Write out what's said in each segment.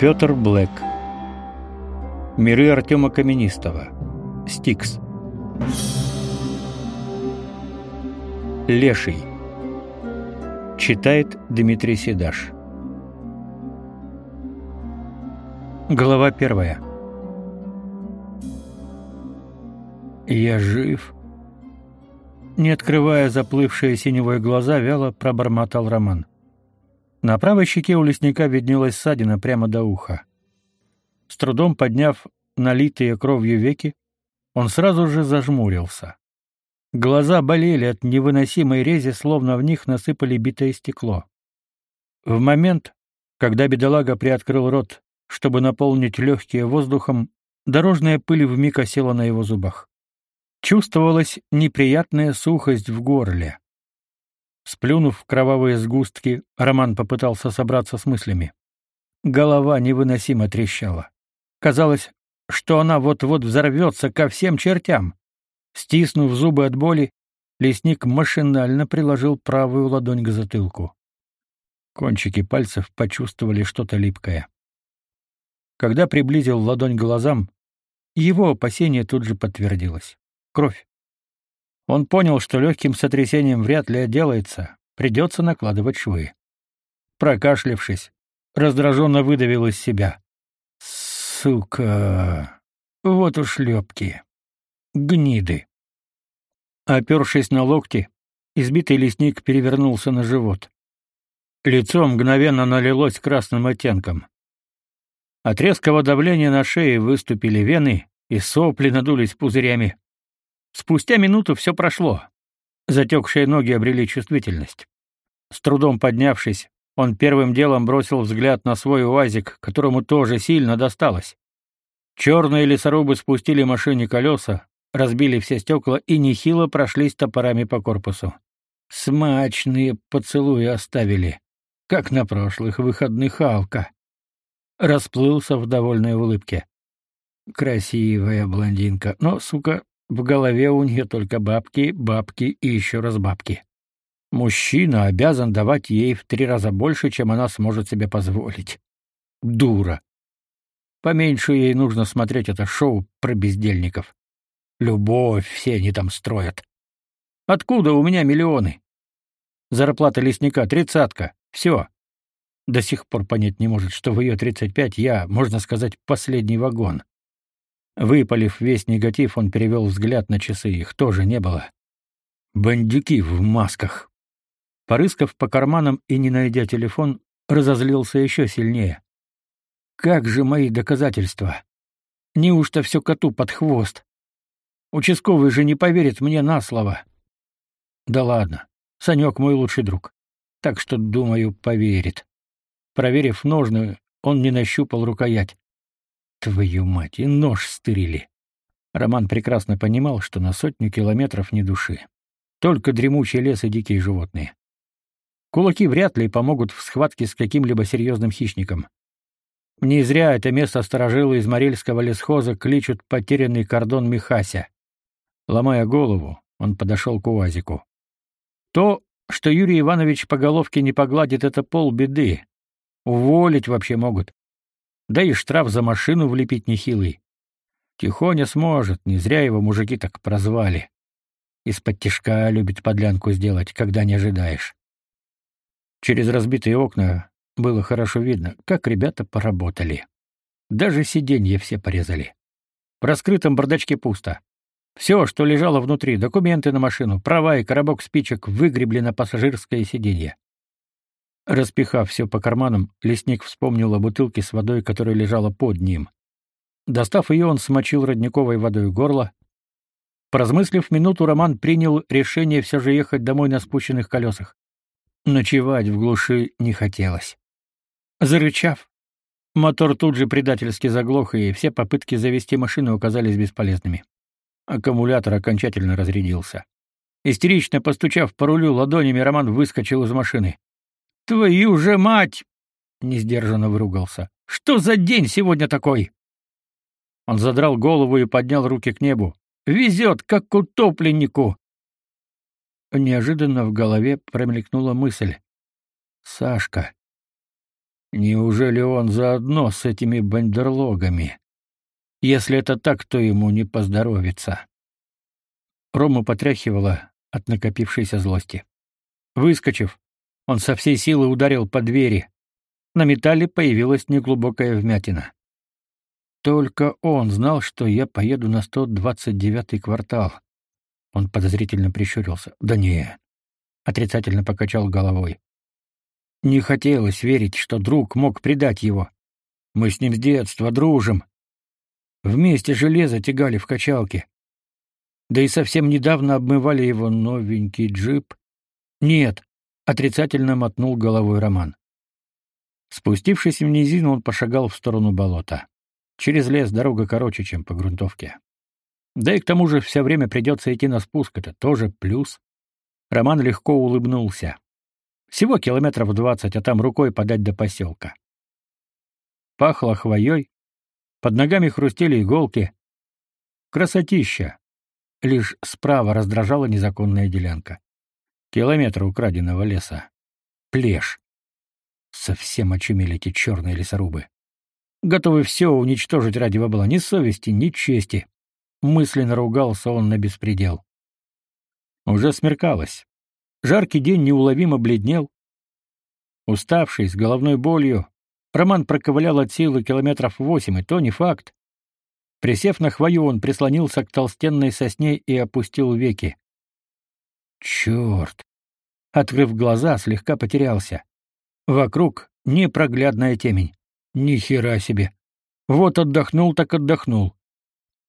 Петр Блэк. Миры Артема Каменистого. Стикс. Леший. Читает Дмитрий Седаш. Глава первая. Я жив. Не открывая заплывшие синевой глаза, вяло пробормотал Роман. На правой щеке у лесника виднелась ссадина прямо до уха. С трудом подняв налитые кровью веки, он сразу же зажмурился. Глаза болели от невыносимой рези, словно в них насыпали битое стекло. В момент, когда бедолага приоткрыл рот, чтобы наполнить легкие воздухом, дорожная пыль вмиг осела на его зубах. Чувствовалась неприятная сухость в горле. Сплюнув кровавые сгустки, Роман попытался собраться с мыслями. Голова невыносимо трещала. Казалось, что она вот-вот взорвется ко всем чертям. Стиснув зубы от боли, лесник машинально приложил правую ладонь к затылку. Кончики пальцев почувствовали что-то липкое. Когда приблизил ладонь к глазам, его опасение тут же подтвердилось. Кровь. Он понял, что легким сотрясением вряд ли отделается, придется накладывать швы. Прокашлявшись, раздраженно выдавил из себя. «Сука! Вот уж лепки! Гниды!» Опершись на локти, избитый лесник перевернулся на живот. Лицо мгновенно налилось красным оттенком. От резкого давления на шее выступили вены, и сопли надулись пузырями. Спустя минуту все прошло. Затекшие ноги обрели чувствительность. С трудом поднявшись, он первым делом бросил взгляд на свой УАЗик, которому тоже сильно досталось. Черные лесорубы спустили машине колеса, разбили все стекла и нехило прошлись топорами по корпусу. Смачные поцелуи оставили, как на прошлых выходных Алка. Расплылся в довольной улыбке. Красивая блондинка, но, сука, в голове у нее только бабки, бабки и еще раз бабки. Мужчина обязан давать ей в три раза больше, чем она сможет себе позволить. Дура. Поменьше ей нужно смотреть это шоу про бездельников. Любовь все они там строят. Откуда у меня миллионы? Зарплата лесника тридцатка. Все. До сих пор понять не может, что в ее тридцать пять я, можно сказать, последний вагон. Выпалив весь негатив, он перевел взгляд на часы, их тоже не было. Бандюки в масках. Порыскав по карманам и не найдя телефон, разозлился еще сильнее. Как же мои доказательства? Неужто все коту под хвост? Участковый же не поверит мне на слово. Да ладно, Санек мой лучший друг. Так что, думаю, поверит. Проверив ножны, он не нащупал рукоять. Твою мать, и нож стырили. Роман прекрасно понимал, что на сотню километров ни души. Только дремучий лес и дикие животные. Кулаки вряд ли помогут в схватке с каким-либо серьезным хищником. Не зря это место сторожило из Морельского лесхоза кличут потерянный кордон Михася. Ломая голову, он подошел к УАЗику. То, что Юрий Иванович по головке не погладит, это полбеды. Уволить вообще могут. Да и штраф за машину влепить нехилый. Тихоня сможет, не зря его мужики так прозвали. Из-под тишка любит подлянку сделать, когда не ожидаешь. Через разбитые окна было хорошо видно, как ребята поработали. Даже сиденья все порезали. В раскрытом бардачке пусто. Все, что лежало внутри, документы на машину, права и коробок спичек выгребли на пассажирское сиденье. Распихав все по карманам, лесник вспомнил о бутылке с водой, которая лежала под ним. Достав ее, он смочил родниковой водой горло. Поразмыслив минуту, Роман принял решение все же ехать домой на спущенных колесах. Ночевать в глуши не хотелось. Зарычав, мотор тут же предательски заглох, и все попытки завести машину оказались бесполезными. Аккумулятор окончательно разрядился. Истерично постучав по рулю ладонями, Роман выскочил из машины. Твою же мать, несдержанно выругался. Что за день сегодня такой? Он задрал голову и поднял руки к небу. Везет, как утопленнику. Неожиданно в голове промелькнула мысль. Сашка. Неужели он заодно с этими бандерлогами? Если это так, то ему не поздоровится. Рому потряхивало от накопившейся злости. Выскочив, он со всей силы ударил по двери. На металле появилась неглубокая вмятина. Только он знал, что я поеду на 129-й квартал. Он подозрительно прищурился. Да не. Отрицательно покачал головой. Не хотелось верить, что друг мог предать его. Мы с ним с детства дружим. Вместе железо тягали в качалке. Да и совсем недавно обмывали его новенький джип. Нет, отрицательно мотнул головой Роман. Спустившись в низину, он пошагал в сторону болота. Через лес дорога короче, чем по грунтовке. Да и к тому же все время придется идти на спуск, это тоже плюс. Роман легко улыбнулся. Всего километров двадцать, а там рукой подать до поселка. Пахло хвоей, под ногами хрустели иголки. Красотища. Лишь справа раздражала незаконная делянка. Километр украденного леса. Плешь. Совсем очумели эти черные лесорубы. Готовы все уничтожить ради бабла, ни совести, ни чести. Мысленно ругался он на беспредел. Уже смеркалось. Жаркий день неуловимо бледнел. Уставший, с головной болью, Роман проковылял от силы километров восемь, и то не факт. Присев на хвою, он прислонился к толстенной сосне и опустил веки. Черт! Открыв глаза, слегка потерялся. Вокруг непроглядная темень. Ни хера себе. Вот отдохнул так отдохнул.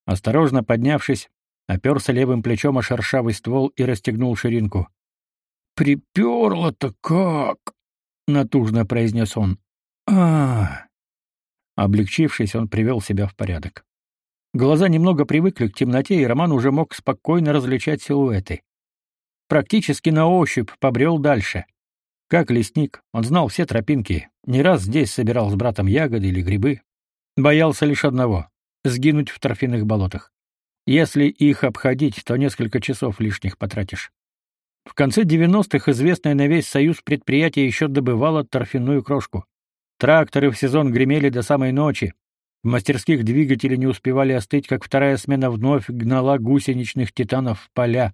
Осторожно поднявшись, оперся левым плечом о шершавый ствол и расстегнул ширинку. «Приперло-то как!» — натужно произнес он. а Облегчившись, он привел себя в порядок. Глаза немного привыкли к темноте, и Роман уже мог спокойно различать силуэты. Практически на ощупь побрел дальше. Как лесник, он знал все тропинки, не раз здесь собирал с братом ягоды или грибы. Боялся лишь одного — сгинуть в торфяных болотах. Если их обходить, то несколько часов лишних потратишь. В конце 90-х известное на весь Союз предприятие еще добывало торфяную крошку. Тракторы в сезон гремели до самой ночи. В мастерских двигатели не успевали остыть, как вторая смена вновь гнала гусеничных титанов в поля.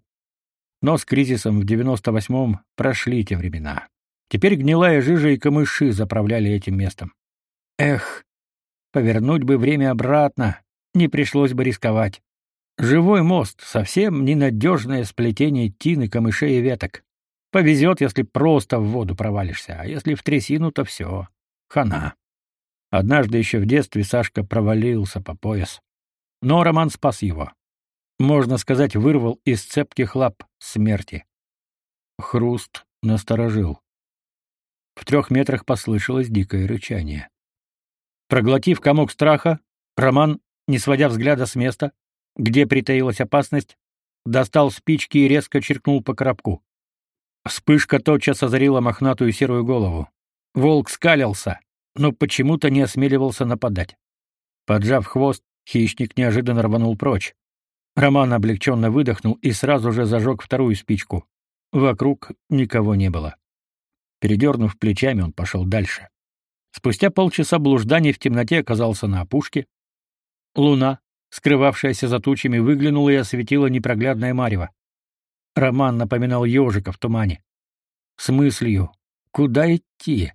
Но с кризисом в 98-м прошли те времена. Теперь гнилая жижа и камыши заправляли этим местом. Эх, повернуть бы время обратно, не пришлось бы рисковать. Живой мост — совсем ненадежное сплетение тины, камышей и веток. Повезет, если просто в воду провалишься, а если в трясину, то все. Хана. Однажды еще в детстве Сашка провалился по пояс. Но Роман спас его. Можно сказать, вырвал из цепких лап смерти. Хруст насторожил. В трех метрах послышалось дикое рычание. Проглотив комок страха, Роман, не сводя взгляда с места, где притаилась опасность, достал спички и резко черкнул по коробку. Вспышка тотчас озарила мохнатую серую голову. Волк скалился, но почему-то не осмеливался нападать. Поджав хвост, хищник неожиданно рванул прочь. Роман облегченно выдохнул и сразу же зажег вторую спичку. Вокруг никого не было. Передернув плечами, он пошел дальше. Спустя полчаса блужданий в темноте оказался на опушке. Луна, скрывавшаяся за тучами, выглянула и осветила непроглядное марево. Роман напоминал ежика в тумане. С мыслью «Куда идти?»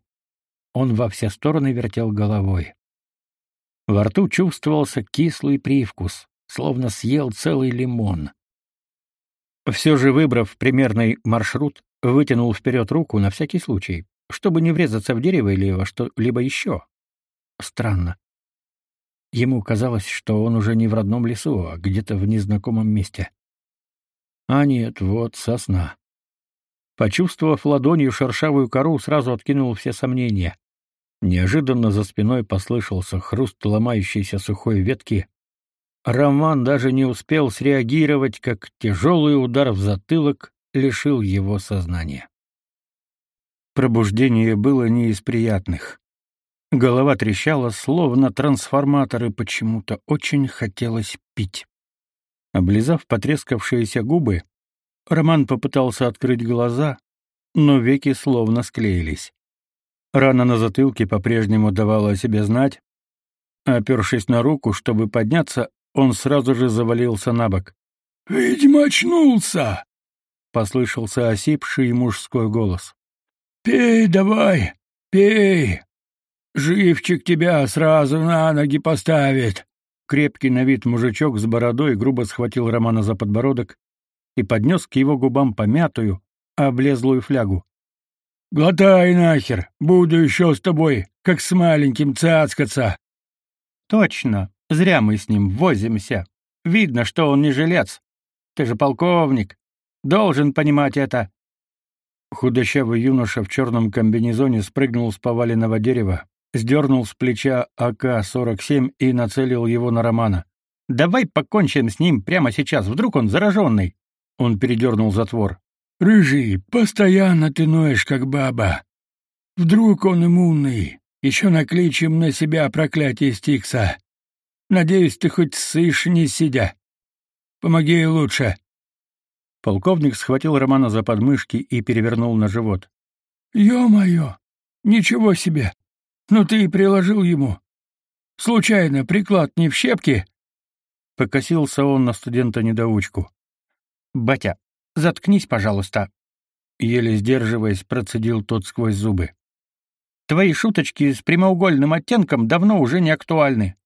Он во все стороны вертел головой. Во рту чувствовался кислый привкус, словно съел целый лимон. Все же выбрав примерный маршрут, вытянул вперед руку на всякий случай, чтобы не врезаться в дерево или во что-либо еще. Странно. Ему казалось, что он уже не в родном лесу, а где-то в незнакомом месте. А нет, вот сосна. Почувствовав ладонью шершавую кору, сразу откинул все сомнения. Неожиданно за спиной послышался хруст ломающейся сухой ветки. Роман даже не успел среагировать, как тяжелый удар в затылок лишил его сознания. Пробуждение было не из приятных. Голова трещала, словно трансформатор, и почему-то очень хотелось пить. Облизав потрескавшиеся губы, Роман попытался открыть глаза, но веки словно склеились. Рана на затылке по-прежнему давала о себе знать. Опершись на руку, чтобы подняться, он сразу же завалился на бок. «Видимо, очнулся!» — послышался осипший мужской голос. «Пей давай, пей! Живчик тебя сразу на ноги поставит!» Крепкий на вид мужичок с бородой грубо схватил Романа за подбородок и поднес к его губам помятую, облезлую флягу. «Глотай нахер! Буду еще с тобой, как с маленьким цацкаться!» «Точно! Зря мы с ним возимся. Видно, что он не жилец. Ты же полковник. Должен понимать это!» Худощавый юноша в черном комбинезоне спрыгнул с поваленного дерева, сдернул с плеча АК-47 и нацелил его на Романа. «Давай покончим с ним прямо сейчас, вдруг он зараженный!» Он передернул затвор. «Рыжий, постоянно ты ноешь, как баба. Вдруг он иммунный, еще накличем на себя проклятие Стикса. Надеюсь, ты хоть сышь не сидя. Помоги лучше». Полковник схватил Романа за подмышки и перевернул на живот. «Ё-моё! Ничего себе! Ну ты и приложил ему. Случайно приклад не в щепке?» Покосился он на студента-недоучку. «Батя, заткнись, пожалуйста!» Еле сдерживаясь, процедил тот сквозь зубы. «Твои шуточки с прямоугольным оттенком давно уже не актуальны».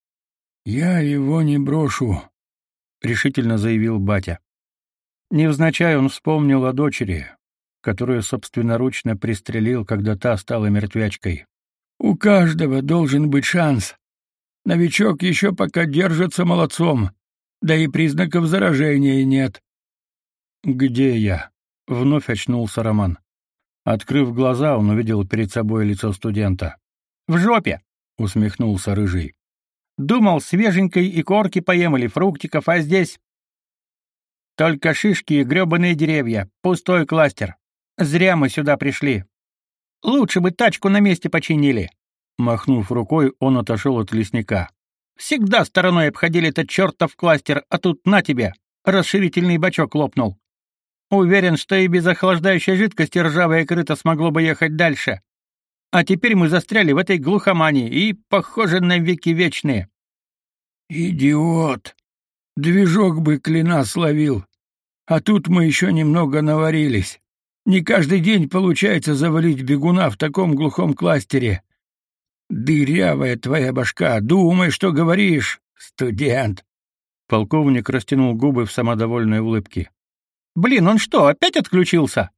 «Я его не брошу», — решительно заявил батя. Невзначай он вспомнил о дочери, которую собственноручно пристрелил, когда та стала мертвячкой. «У каждого должен быть шанс. Новичок еще пока держится молодцом, да и признаков заражения нет». «Где я?» — вновь очнулся Роман. Открыв глаза, он увидел перед собой лицо студента. «В жопе!» — усмехнулся Рыжий. «Думал, свеженькой и корки поем или фруктиков, а здесь только шишки и грёбаные деревья, пустой кластер. Зря мы сюда пришли. Лучше бы тачку на месте починили. Махнув рукой, он отошел от лесника. Всегда стороной обходили этот чертов кластер, а тут на тебе. Расширительный бачок лопнул. Уверен, что и без охлаждающей жидкости ржавое крыто смогло бы ехать дальше. А теперь мы застряли в этой глухомане и, похоже, на веки вечные. Идиот, Движок бы клина словил. А тут мы еще немного наварились. Не каждый день получается завалить бегуна в таком глухом кластере. Дырявая твоя башка, думай, что говоришь, студент. Полковник растянул губы в самодовольной улыбке. Блин, он что, опять отключился?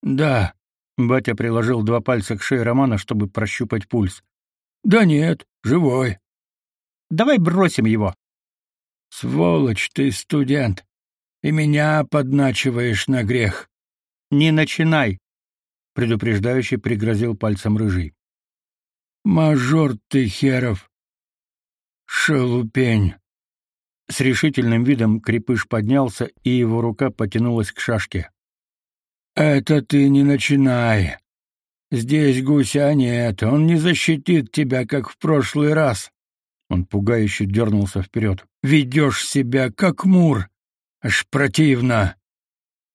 Да. Батя приложил два пальца к шее Романа, чтобы прощупать пульс. Да нет, живой. Давай бросим его. Сволочь ты, студент, и меня подначиваешь на грех. Не начинай, предупреждающе пригрозил пальцем рыжий. Мажор ты херов. Шелупень. С решительным видом крепыш поднялся, и его рука потянулась к шашке. Это ты не начинай. Здесь гуся нет, он не защитит тебя, как в прошлый раз. Он пугающе дернулся вперед. «Ведешь себя, как мур! Аж противно!»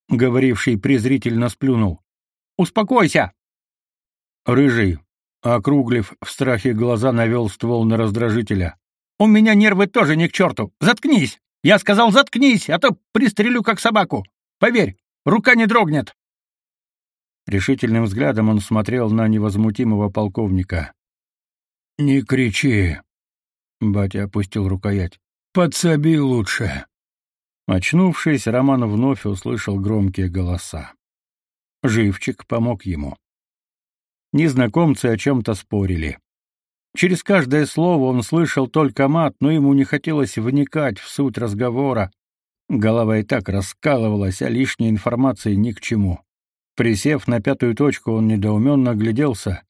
Говоривший презрительно сплюнул. «Успокойся!» Рыжий, округлив в страхе глаза, навел ствол на раздражителя. «У меня нервы тоже не к черту! Заткнись! Я сказал, заткнись, а то пристрелю как собаку! Поверь, рука не дрогнет!» Решительным взглядом он смотрел на невозмутимого полковника. «Не кричи!» Батя опустил рукоять. «Подсоби лучше!» Очнувшись, Роман вновь услышал громкие голоса. Живчик помог ему. Незнакомцы о чем-то спорили. Через каждое слово он слышал только мат, но ему не хотелось вникать в суть разговора. Голова и так раскалывалась, а лишней информации ни к чему. Присев на пятую точку, он недоуменно огляделся,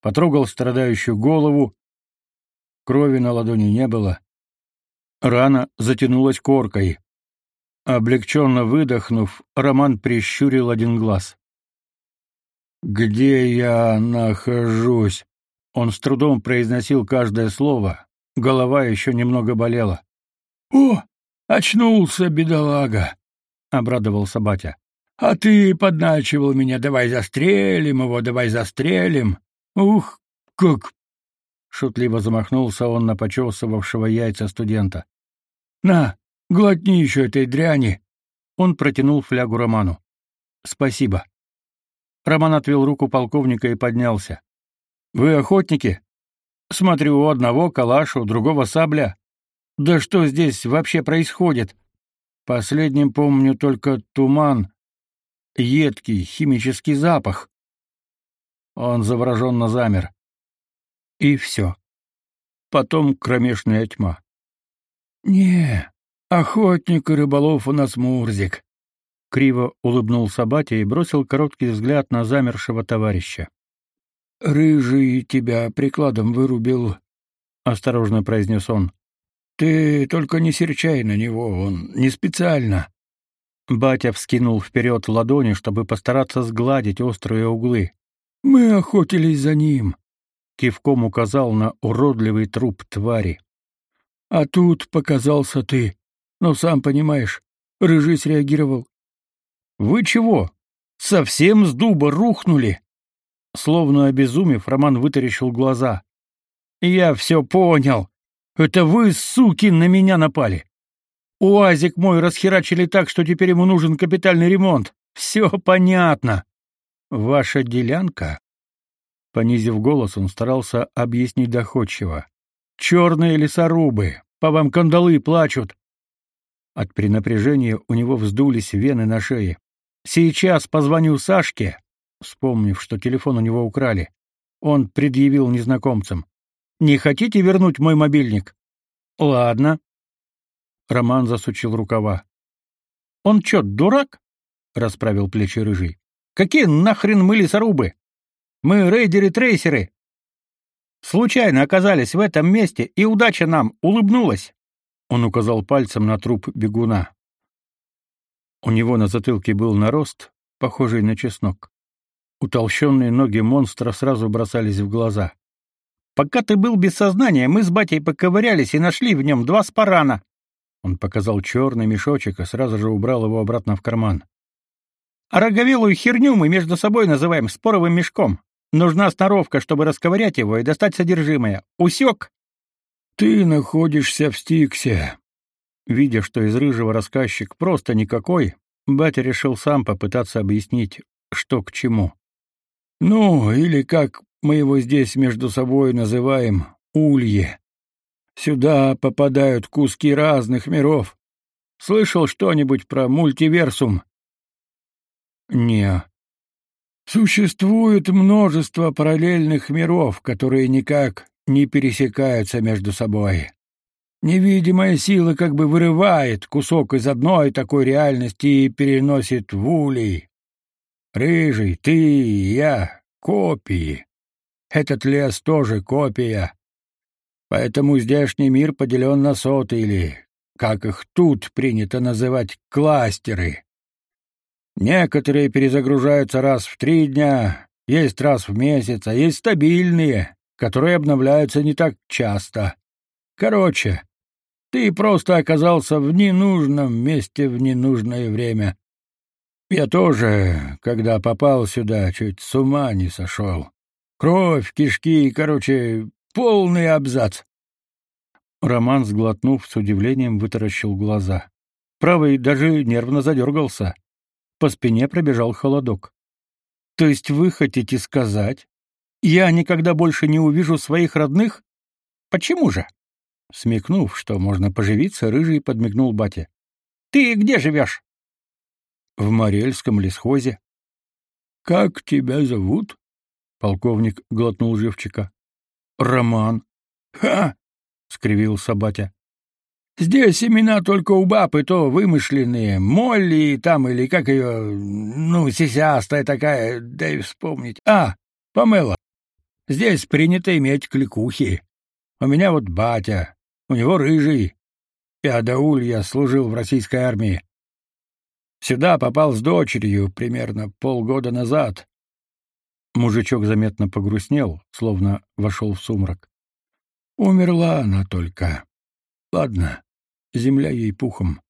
потрогал страдающую голову Крови на ладони не было. Рана затянулась коркой. Облегченно выдохнув, Роман прищурил один глаз. «Где я нахожусь?» Он с трудом произносил каждое слово. Голова еще немного болела. «О, очнулся, бедолага!» — обрадовался батя. «А ты подначивал меня, давай застрелим его, давай застрелим. Ух, как шутливо замахнулся он на почесывавшего яйца студента. На, глотни еще этой дряни. Он протянул флягу Роману. Спасибо. Роман отвел руку полковника и поднялся. Вы охотники? Смотрю, у одного калаш, у другого сабля. Да что здесь вообще происходит? Последним помню только туман, едкий химический запах. Он завороженно замер. И все. Потом кромешная тьма. Не, охотник и рыболов у нас Мурзик. Криво улыбнулся батя и бросил короткий взгляд на замершего товарища. Рыжий тебя прикладом вырубил, осторожно произнес он. Ты только не серчай на него, он не специально. Батя вскинул вперед ладони, чтобы постараться сгладить острые углы. Мы охотились за ним кивком указал на уродливый труп твари. А тут показался ты. Но сам понимаешь, рыжий среагировал. Вы чего? Совсем с дуба рухнули? Словно обезумев, Роман вытаращил глаза. Я все понял. Это вы, суки, на меня напали. Уазик мой расхерачили так, что теперь ему нужен капитальный ремонт. Все понятно. Ваша делянка Понизив голос, он старался объяснить доходчиво. «Черные лесорубы! По вам кандалы плачут!» От перенапряжения у него вздулись вены на шее. «Сейчас позвоню Сашке!» Вспомнив, что телефон у него украли, он предъявил незнакомцам. «Не хотите вернуть мой мобильник?» «Ладно». Роман засучил рукава. «Он чё, дурак?» — расправил плечи рыжий. «Какие нахрен мы лесорубы? Мы рейдеры-трейсеры. Случайно оказались в этом месте, и удача нам улыбнулась. Он указал пальцем на труп бегуна. У него на затылке был нарост, похожий на чеснок. Утолщенные ноги монстра сразу бросались в глаза. Пока ты был без сознания, мы с батей поковырялись и нашли в нем два спарана. Он показал черный мешочек и сразу же убрал его обратно в карман. А роговелую херню мы между собой называем споровым мешком. Нужна сноровка, чтобы расковырять его и достать содержимое. Усек? Ты находишься в Стиксе. Видя, что из рыжего рассказчик просто никакой, батя решил сам попытаться объяснить, что к чему. Ну, или как мы его здесь между собой называем, улье. Сюда попадают куски разных миров. Слышал что-нибудь про мультиверсум? Не. Существует множество параллельных миров, которые никак не пересекаются между собой. Невидимая сила как бы вырывает кусок из одной такой реальности и переносит в улей. Рыжий, ты и я — копии. Этот лес тоже копия. Поэтому здешний мир поделен на соты или, как их тут принято называть, кластеры. Некоторые перезагружаются раз в три дня, есть раз в месяц, а есть стабильные, которые обновляются не так часто. Короче, ты просто оказался в ненужном месте в ненужное время. Я тоже, когда попал сюда, чуть с ума не сошел. Кровь, кишки, короче, полный абзац. Роман, сглотнув, с удивлением вытаращил глаза. Правый даже нервно задергался. По спине пробежал холодок. То есть вы хотите сказать, я никогда больше не увижу своих родных? Почему же? Смекнув, что можно поживиться, рыжий подмигнул бате. Ты где живешь?» В Морельском лесхозе. Как тебя зовут? Полковник глотнул живчика. Роман. Ха, скривился батя. Здесь имена только у баб, и то вымышленные. Молли там или как ее... Ну, сисястая такая, дай вспомнить. А, Памела. Здесь принято иметь кликухи. У меня вот батя, у него рыжий. И Адауль я служил в российской армии. Сюда попал с дочерью примерно полгода назад. Мужичок заметно погрустнел, словно вошел в сумрак. Умерла она только. Ладно, земля ей пухом.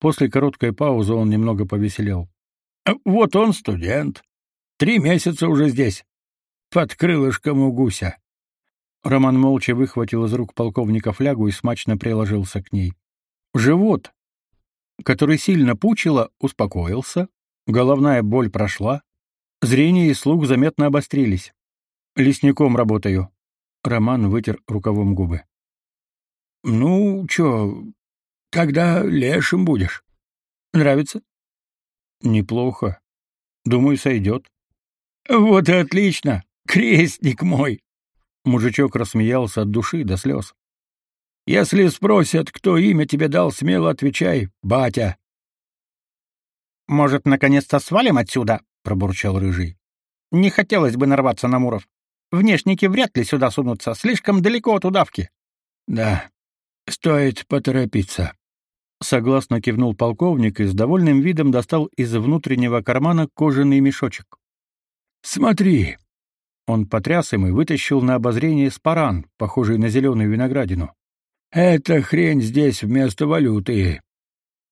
После короткой паузы он немного повеселел. «Вот он студент. Три месяца уже здесь. под крылышком у гуся. Роман молча выхватил из рук полковника флягу и смачно приложился к ней. Живот, который сильно пучило, успокоился, головная боль прошла, зрение и слух заметно обострились. Лесником работаю. Роман вытер рукавом губы. Ну, чё, когда лешим будешь? Нравится? Неплохо. Думаю, сойдет. Вот и отлично, крестник мой. Мужичок рассмеялся от души до слез. Если спросят, кто имя тебе дал, смело отвечай: батя. Может, наконец-то свалим отсюда, пробурчал рыжий. Не хотелось бы нарваться на муров. Внешники вряд ли сюда сунутся, слишком далеко от удавки. Да. Стоит поторопиться. Согласно кивнул полковник и с довольным видом достал из внутреннего кармана кожаный мешочек. Смотри, он потряс им и вытащил на обозрение спаран, похожий на зеленую виноградину. «Эта хрень здесь вместо валюты!»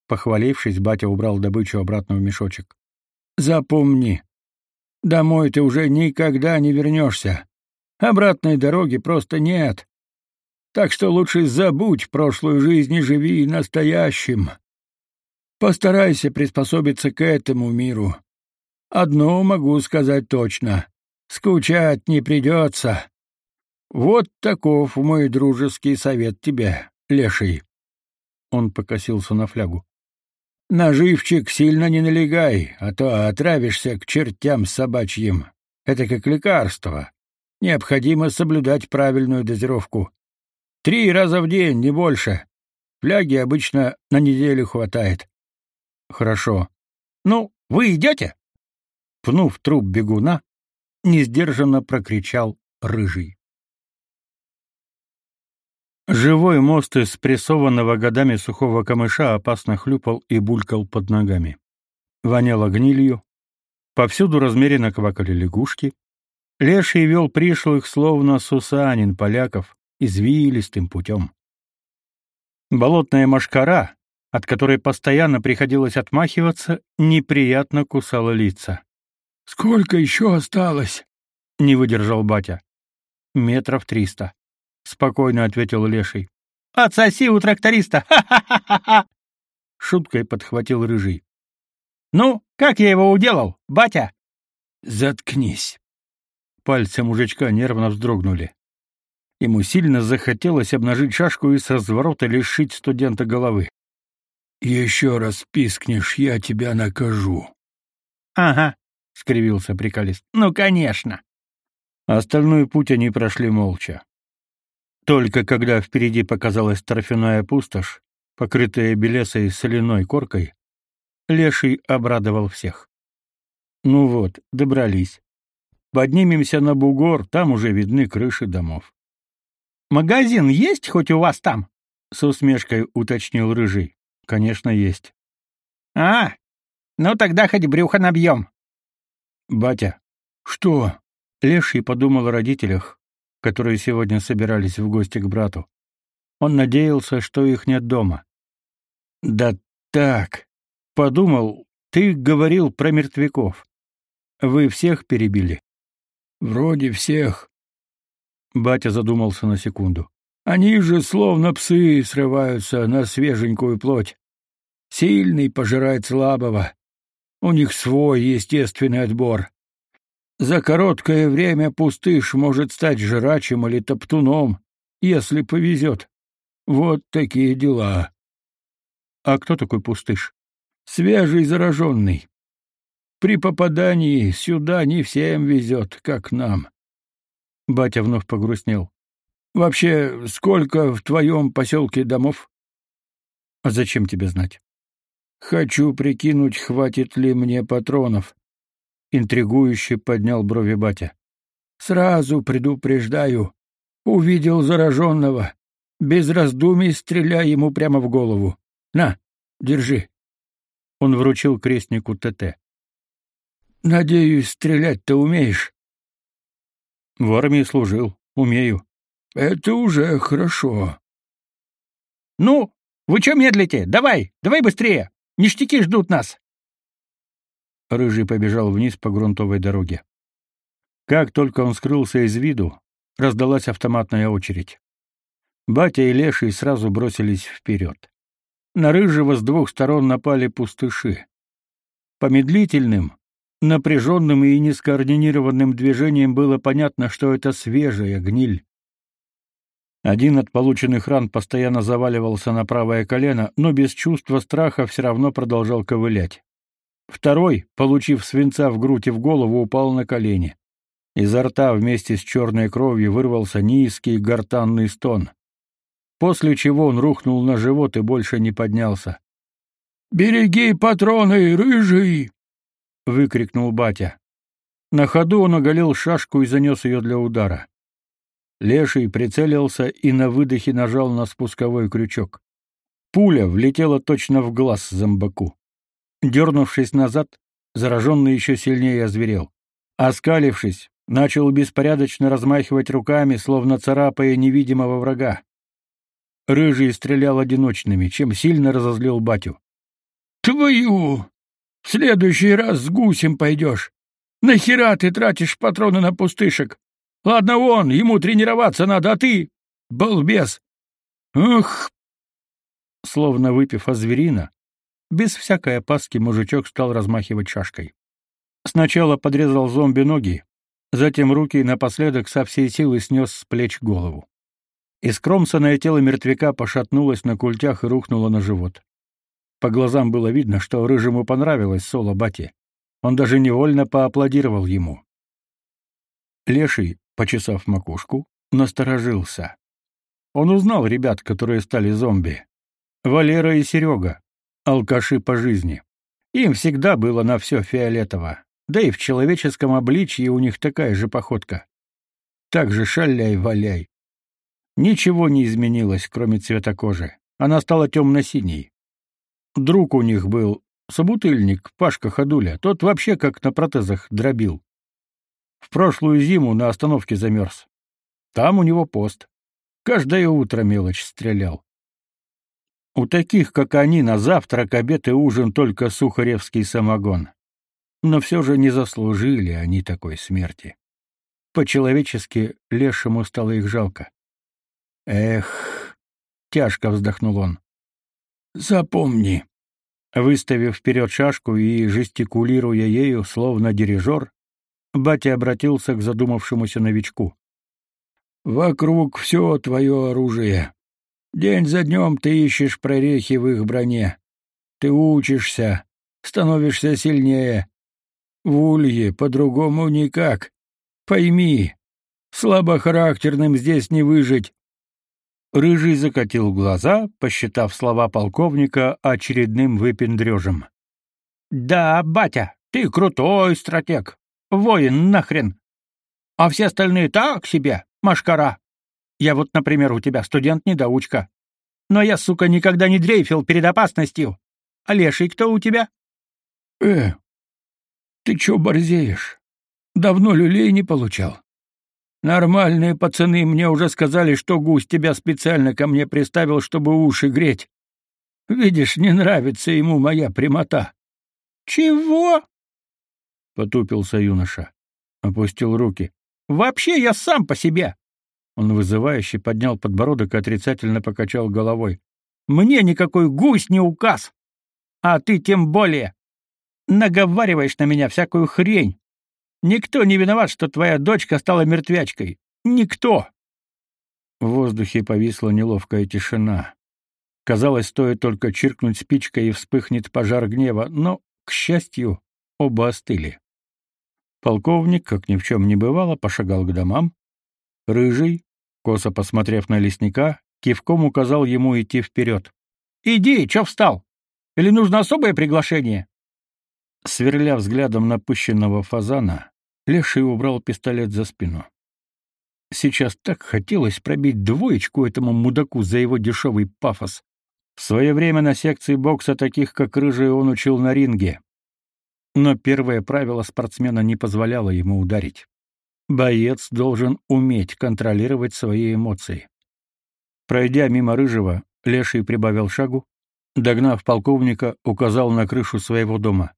Похвалившись, батя убрал добычу обратно в мешочек. «Запомни, домой ты уже никогда не вернешься. Обратной дороги просто нет. Так что лучше забудь прошлую жизнь и живи настоящим. Постарайся приспособиться к этому миру. Одно могу сказать точно. Скучать не придется. Вот таков мой дружеский совет тебе, леший. Он покосился на флягу. Наживчик сильно не налегай, а то отравишься к чертям собачьим. Это как лекарство. Необходимо соблюдать правильную дозировку. Три раза в день, не больше. Фляги обычно на неделю хватает. Хорошо. Ну, вы идете? Пнув труп бегуна, несдержанно прокричал рыжий. Живой мост из прессованного годами сухого камыша опасно хлюпал и булькал под ногами. Воняло гнилью, повсюду размеренно квакали лягушки. Леший вел пришлых, словно сусанин поляков, извилистым путем. Болотная машкара, от которой постоянно приходилось отмахиваться, неприятно кусала лица. Сколько еще осталось? Не выдержал батя. Метров триста. Спокойно ответил Леший. Отсоси у тракториста. Ха-ха-ха-ха. Шуткой подхватил рыжий. Ну, как я его уделал, батя? Заткнись. Пальцы мужичка нервно вздрогнули. Ему сильно захотелось обнажить шашку и с разворота лишить студента головы. Еще раз пискнешь, я тебя накажу. Ага, — скривился приколист. «Ну, конечно!» Остальной путь они прошли молча. Только когда впереди показалась торфяная пустошь, покрытая белесой соляной коркой, Леший обрадовал всех. «Ну вот, добрались. Поднимемся на бугор, там уже видны крыши домов». «Магазин есть хоть у вас там?» — с усмешкой уточнил Рыжий. «Конечно, есть». «А, ну тогда хоть брюхо набьем», Батя. Что? Леший подумал о родителях, которые сегодня собирались в гости к брату. Он надеялся, что их нет дома. Да так. Подумал, ты говорил про мертвяков. Вы всех перебили? Вроде всех. Батя задумался на секунду. Они же словно псы срываются на свеженькую плоть. Сильный пожирает слабого. У них свой естественный отбор. За короткое время пустыш может стать жрачем или топтуном, если повезет. Вот такие дела. А кто такой пустыш? Свежий зараженный. При попадании сюда не всем везет, как нам. Батя вновь погрустнел. Вообще, сколько в твоем поселке домов? А зачем тебе знать? Хочу прикинуть, хватит ли мне патронов. Интригующе поднял брови батя. Сразу предупреждаю. Увидел зараженного. Без раздумий стреляй ему прямо в голову. На, держи. Он вручил крестнику ТТ. Надеюсь, стрелять ты умеешь. В армии служил, умею. Это уже хорошо. Ну, вы что медлите? Давай, давай быстрее. Ништяки ждут нас. Рыжий побежал вниз по грунтовой дороге. Как только он скрылся из виду, раздалась автоматная очередь. Батя и Леший сразу бросились вперед. На рыжего с двух сторон напали пустыши. По медлительным, напряженным и нескоординированным движениям было понятно, что это свежая гниль. Один от полученных ран постоянно заваливался на правое колено, но без чувства страха все равно продолжал ковылять. Второй, получив свинца в грудь и в голову, упал на колени. Изо рта вместе с черной кровью вырвался низкий гортанный стон. После чего он рухнул на живот и больше не поднялся. «Береги патроны, рыжий!» — выкрикнул батя. На ходу он оголил шашку и занес ее для удара. Леший прицелился и на выдохе нажал на спусковой крючок. Пуля влетела точно в глаз зомбаку. Дернувшись назад, зараженный еще сильнее озверел. Оскалившись, начал беспорядочно размахивать руками, словно царапая невидимого врага. Рыжий стрелял одиночными, чем сильно разозлил батю. «Твою! В следующий раз с гусем пойдешь! Нахера ты тратишь патроны на пустышек? Ладно он, ему тренироваться надо, а ты — балбес! Ух!» Словно выпив озверина, без всякой опаски мужичок стал размахивать шашкой. Сначала подрезал зомби ноги, затем руки и напоследок со всей силы снес с плеч голову. Искромсанное тело мертвяка пошатнулось на культях и рухнуло на живот. По глазам было видно, что рыжему понравилось соло бати. Он даже невольно поаплодировал ему. Леший, почесав макушку, насторожился. Он узнал ребят, которые стали зомби. Валера и Серега, алкаши по жизни. Им всегда было на все фиолетово. Да и в человеческом обличье у них такая же походка. Так же шаляй-валяй. Ничего не изменилось, кроме цвета кожи. Она стала темно-синей. Друг у них был собутыльник, Пашка Ходуля. Тот вообще как на протезах дробил. В прошлую зиму на остановке замерз. Там у него пост. Каждое утро мелочь стрелял. У таких, как они, на завтрак, обед и ужин только сухаревский самогон. Но все же не заслужили они такой смерти. По-человечески лешему стало их жалко. Эх, тяжко вздохнул он. Запомни. Выставив вперед шашку и жестикулируя ею, словно дирижер, батя обратился к задумавшемуся новичку. Вокруг все твое оружие. День за днем ты ищешь прорехи в их броне. Ты учишься, становишься сильнее. В улье по-другому никак. Пойми, слабохарактерным здесь не выжить. Рыжий закатил глаза, посчитав слова полковника очередным выпендрежем. «Да, батя, ты крутой стратег. Воин нахрен. А все остальные так себе, машкара. Я вот, например, у тебя студент-недоучка. Но я, сука, никогда не дрейфил перед опасностью. А леший кто у тебя? Э, ты чё борзеешь? Давно люлей не получал. Нормальные пацаны мне уже сказали, что гусь тебя специально ко мне приставил, чтобы уши греть. Видишь, не нравится ему моя прямота. Чего? Потупился юноша, опустил руки. Вообще я сам по себе. Он вызывающе поднял подбородок и отрицательно покачал головой. Мне никакой гусь не указ. А ты тем более наговариваешь на меня всякую хрень. Никто не виноват, что твоя дочка стала мертвячкой. Никто. В воздухе повисла неловкая тишина. Казалось, стоит только чиркнуть спичкой и вспыхнет пожар гнева, но, к счастью, оба остыли. Полковник, как ни в чем не бывало, пошагал к домам, Рыжий, косо посмотрев на лесника, кивком указал ему идти вперед. «Иди, чё встал? Или нужно особое приглашение?» Сверля взглядом напыщенного фазана, Леший убрал пистолет за спину. Сейчас так хотелось пробить двоечку этому мудаку за его дешевый пафос. В свое время на секции бокса таких, как Рыжий, он учил на ринге. Но первое правило спортсмена не позволяло ему ударить. Боец должен уметь контролировать свои эмоции. Пройдя мимо Рыжего, Леший прибавил шагу, догнав полковника, указал на крышу своего дома.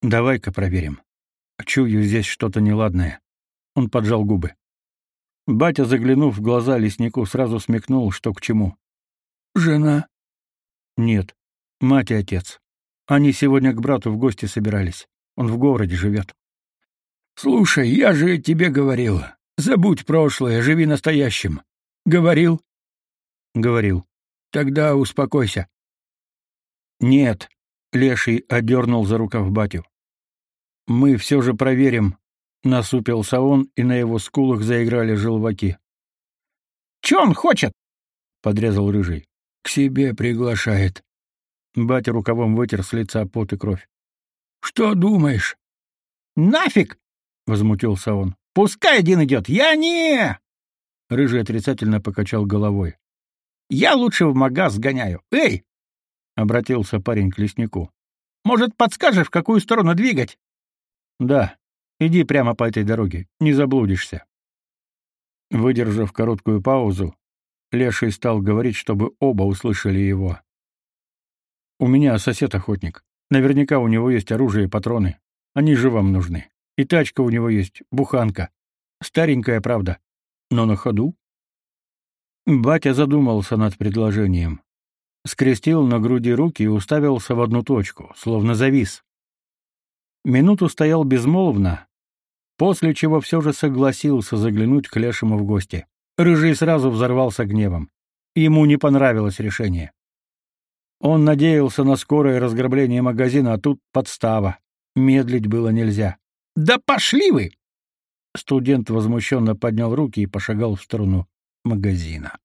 «Давай-ка проверим. Чую здесь что-то неладное». Он поджал губы. Батя, заглянув в глаза леснику, сразу смекнул, что к чему. Жена? Нет, мать и отец. Они сегодня к брату в гости собирались. Он в городе живет. Слушай, я же тебе говорил. Забудь прошлое, живи настоящим. Говорил? Говорил. Тогда успокойся. Нет, Леший одернул за рукав батю. Мы все же проверим, насупился он, и на его скулах заиграли желваки. Че он хочет? подрезал рыжий. К себе приглашает. Батя рукавом вытер с лица пот и кровь. Что думаешь? Нафиг, возмутился он. Пускай один идет, я не. Рыжий отрицательно покачал головой. Я лучше в магаз сгоняю. Эй, обратился парень к леснику. Может, подскажешь, в какую сторону двигать? Да. Иди прямо по этой дороге, не заблудишься. Выдержав короткую паузу, Леший стал говорить, чтобы оба услышали его. У меня сосед охотник. Наверняка у него есть оружие и патроны. Они же вам нужны. И тачка у него есть, буханка. Старенькая, правда, но на ходу. Батя задумался над предложением. Скрестил на груди руки и уставился в одну точку, словно завис. Минуту стоял безмолвно, после чего все же согласился заглянуть к Лешему в гости. Рыжий сразу взорвался гневом. Ему не понравилось решение. Он надеялся на скорое разграбление магазина, а тут подстава. Медлить было нельзя. Да пошли вы! Студент возмущенно поднял руки и пошагал в сторону магазина.